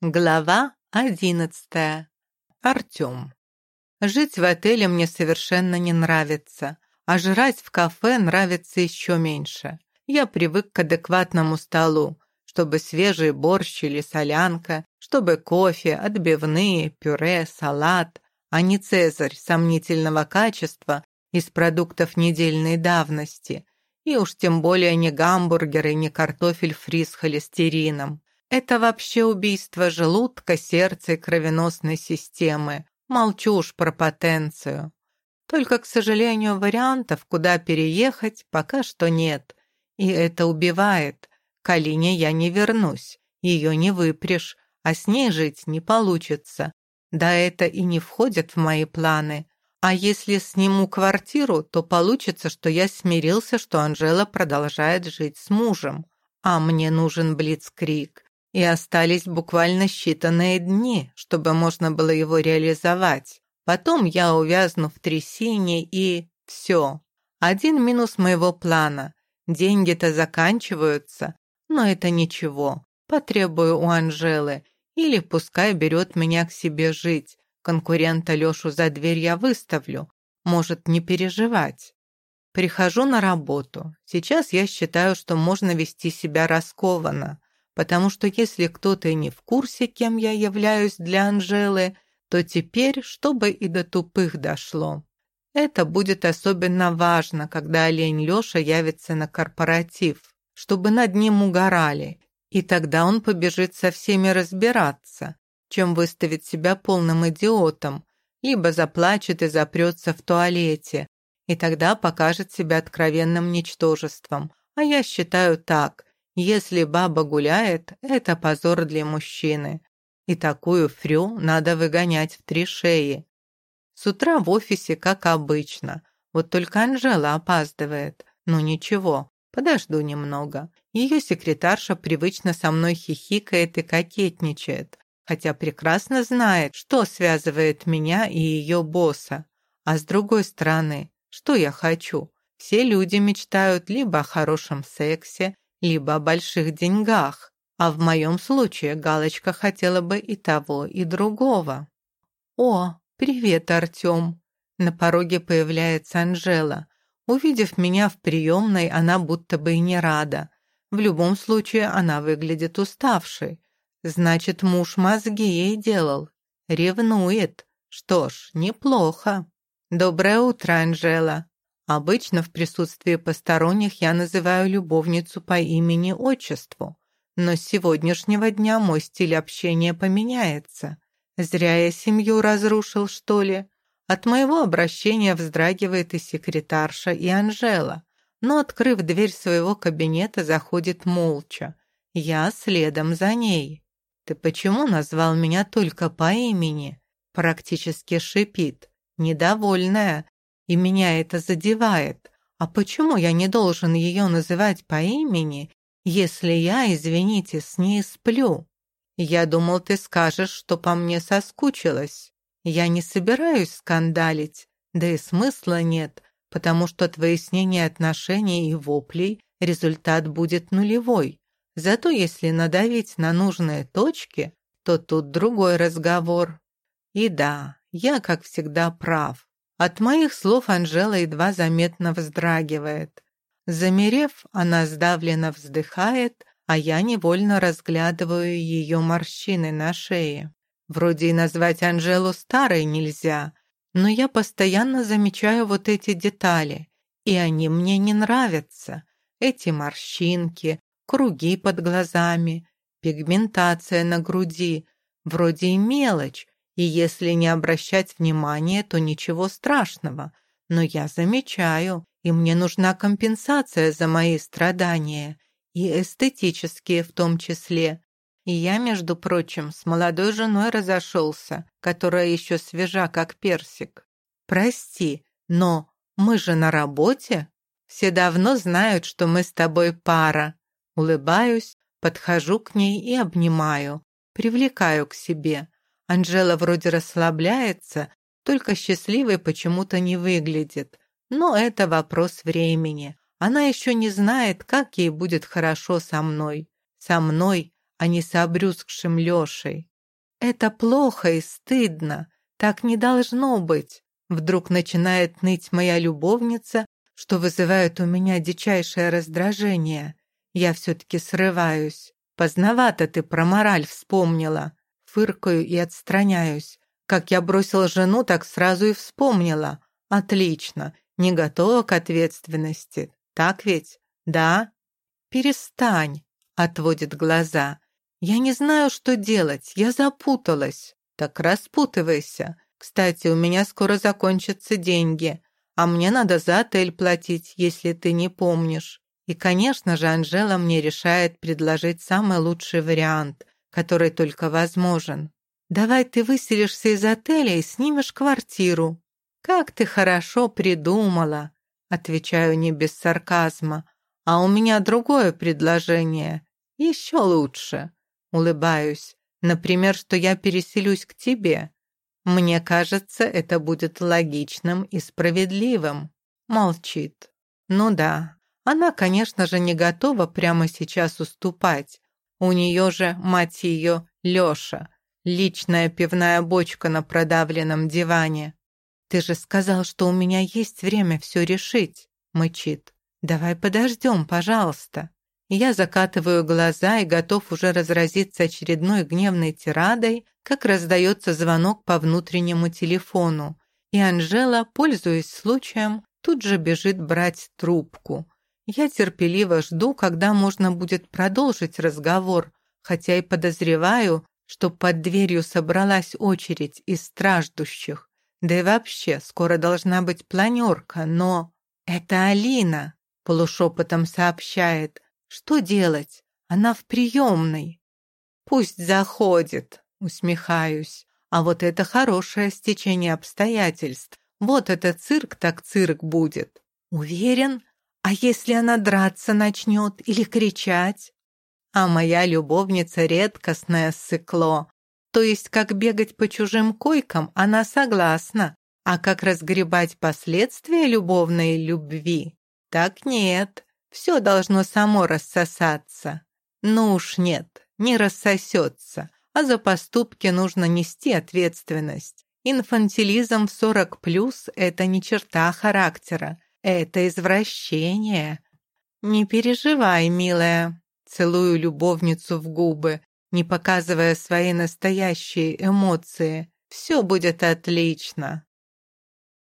Глава одиннадцатая. Артем. Жить в отеле мне совершенно не нравится, а жрать в кафе нравится еще меньше. Я привык к адекватному столу, чтобы свежий борщ или солянка, чтобы кофе, отбивные, пюре, салат, а не цезарь сомнительного качества из продуктов недельной давности, и уж тем более не гамбургеры, не картофель фри с холестерином. Это вообще убийство желудка, сердца и кровеносной системы. Молчу уж про потенцию. Только, к сожалению, вариантов, куда переехать, пока что нет. И это убивает. К Алине я не вернусь. Ее не выпрешь, а с ней жить не получится. Да это и не входит в мои планы. А если сниму квартиру, то получится, что я смирился, что Анжела продолжает жить с мужем. А мне нужен блицкрик и остались буквально считанные дни, чтобы можно было его реализовать. Потом я увязну в трясине и... все. Один минус моего плана. Деньги-то заканчиваются, но это ничего. Потребую у Анжелы. Или пускай берет меня к себе жить. Конкурента Лешу за дверь я выставлю. Может, не переживать. Прихожу на работу. Сейчас я считаю, что можно вести себя раскованно потому что если кто-то не в курсе, кем я являюсь для Анжелы, то теперь, чтобы и до тупых дошло. Это будет особенно важно, когда олень Лёша явится на корпоратив, чтобы над ним угорали, и тогда он побежит со всеми разбираться, чем выставить себя полным идиотом, либо заплачет и запрется в туалете, и тогда покажет себя откровенным ничтожеством. А я считаю так, если баба гуляет, это позор для мужчины. И такую фрю надо выгонять в три шеи. С утра в офисе, как обычно. Вот только Анжела опаздывает. Ну ничего, подожду немного. Ее секретарша привычно со мной хихикает и кокетничает, хотя прекрасно знает, что связывает меня и ее босса. А с другой стороны, что я хочу? Все люди мечтают либо о хорошем сексе, либо о больших деньгах, а в моем случае Галочка хотела бы и того, и другого. «О, привет, Артем!» На пороге появляется Анжела. Увидев меня в приемной, она будто бы и не рада. В любом случае, она выглядит уставшей. Значит, муж мозги ей делал. Ревнует. Что ж, неплохо. «Доброе утро, Анжела!» Обычно в присутствии посторонних я называю любовницу по имени-отчеству, но с сегодняшнего дня мой стиль общения поменяется. Зря я семью разрушил, что ли? От моего обращения вздрагивает и секретарша, и Анжела, но, открыв дверь своего кабинета, заходит молча. Я следом за ней. «Ты почему назвал меня только по имени?» Практически шипит. Недовольная, и меня это задевает. А почему я не должен ее называть по имени, если я, извините, с ней сплю? Я думал, ты скажешь, что по мне соскучилась. Я не собираюсь скандалить, да и смысла нет, потому что от выяснения отношений и воплей результат будет нулевой. Зато если надавить на нужные точки, то тут другой разговор. И да, я, как всегда, прав. От моих слов Анжела едва заметно вздрагивает. Замерев, она сдавленно вздыхает, а я невольно разглядываю ее морщины на шее. Вроде и назвать Анжелу старой нельзя, но я постоянно замечаю вот эти детали, и они мне не нравятся. Эти морщинки, круги под глазами, пигментация на груди, вроде и мелочь, и если не обращать внимания, то ничего страшного. Но я замечаю, и мне нужна компенсация за мои страдания, и эстетические в том числе. И я, между прочим, с молодой женой разошелся, которая еще свежа, как персик. Прости, но мы же на работе. Все давно знают, что мы с тобой пара. Улыбаюсь, подхожу к ней и обнимаю, привлекаю к себе. Анжела вроде расслабляется, только счастливой почему-то не выглядит. Но это вопрос времени. Она еще не знает, как ей будет хорошо со мной. Со мной, а не с обрюзгшим Лешей. Это плохо и стыдно, так не должно быть. Вдруг начинает ныть моя любовница, что вызывает у меня дичайшее раздражение. Я все-таки срываюсь. Поздновато ты про мораль вспомнила. Фыркаю и отстраняюсь. Как я бросила жену, так сразу и вспомнила. Отлично, не готова к ответственности. Так ведь? Да? Перестань, отводит глаза. Я не знаю, что делать, я запуталась. Так распутывайся. Кстати, у меня скоро закончатся деньги, а мне надо за отель платить, если ты не помнишь. И, конечно же, Анжела мне решает предложить самый лучший вариант, который только возможен. «Давай ты выселишься из отеля и снимешь квартиру». «Как ты хорошо придумала», — отвечаю не без сарказма. «А у меня другое предложение. Еще лучше», — улыбаюсь. «Например, что я переселюсь к тебе. Мне кажется, это будет логичным и справедливым». Молчит. «Ну да, она, конечно же, не готова прямо сейчас уступать. У нее же, мать ее, Леша, личная пивная бочка на продавленном диване. «Ты же сказал, что у меня есть время все решить», — мычит. «Давай подождем, пожалуйста». Я закатываю глаза и готов уже разразиться очередной гневной тирадой, как раздается звонок по внутреннему телефону, и Анжела, пользуясь случаем, тут же бежит брать трубку. Я терпеливо жду, когда можно будет продолжить разговор, хотя и подозреваю, что под дверью собралась очередь из страждущих. Да и вообще, скоро должна быть планерка, но... «Это Алина», — полушепотом сообщает. «Что делать? Она в приемной». «Пусть заходит», — усмехаюсь. «А вот это хорошее стечение обстоятельств. Вот это цирк так цирк будет». «Уверен?» А если она драться начнет или кричать? А моя любовница редкостное сыкло. То есть, как бегать по чужим койкам, она согласна. А как разгребать последствия любовной любви? Так нет, все должно само рассосаться. Ну уж нет, не рассосется, а за поступки нужно нести ответственность. Инфантилизм в 40 плюс – это не черта характера, это извращение. Не переживай, милая. Целую любовницу в губы, не показывая свои настоящие эмоции. Все будет отлично.